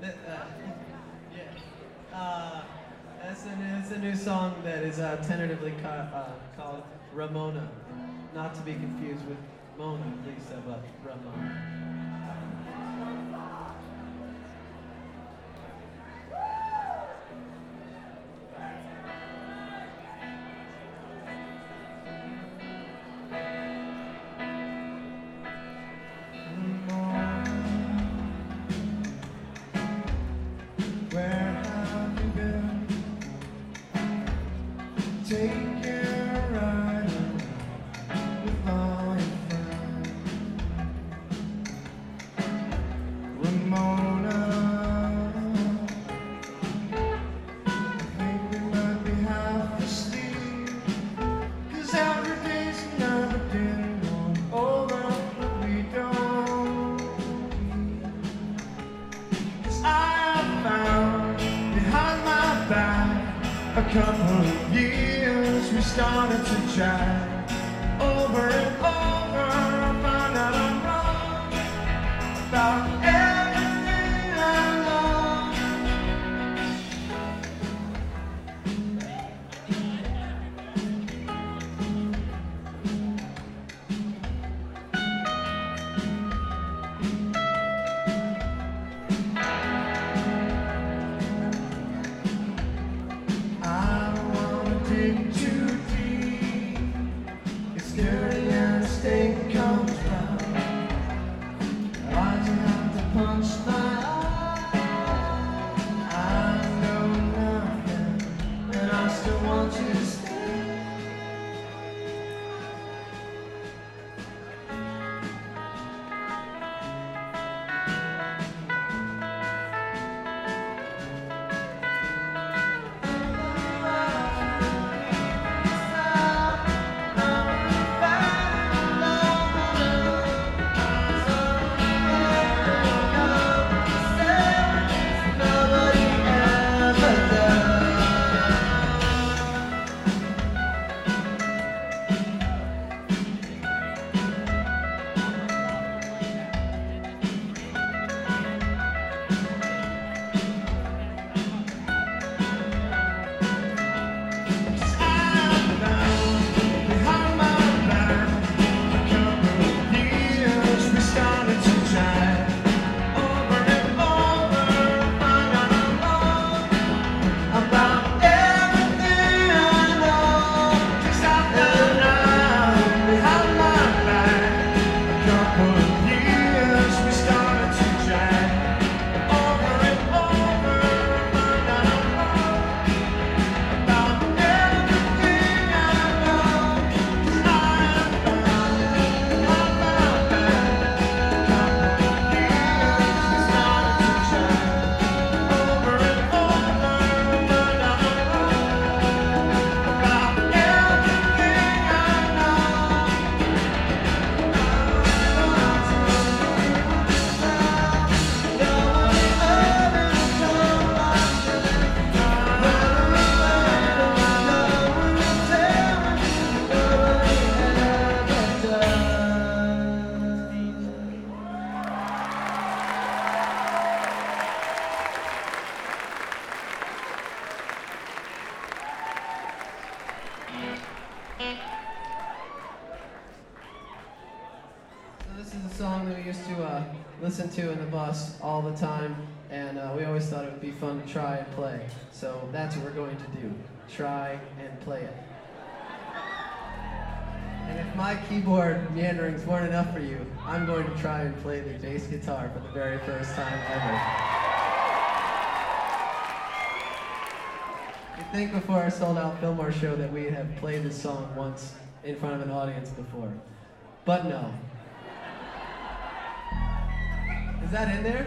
Uh, yeah. Uh, a, new, it's a new song that is uh, tentatively ca- uh, called Ramona. Not to be confused with Mona Lisa, but Ramona. A couple of years we started to chat over and over. I found out I'm wrong about everything is a song that we used to uh, listen to in the bus all the time, and uh, we always thought it would be fun to try and play. So that's what we're going to do: try and play it. And if my keyboard meanderings weren't enough for you, I'm going to try and play the bass guitar for the very first time ever. You'd think before our sold-out Fillmore show that we have played this song once in front of an audience before, but no. Is that in there?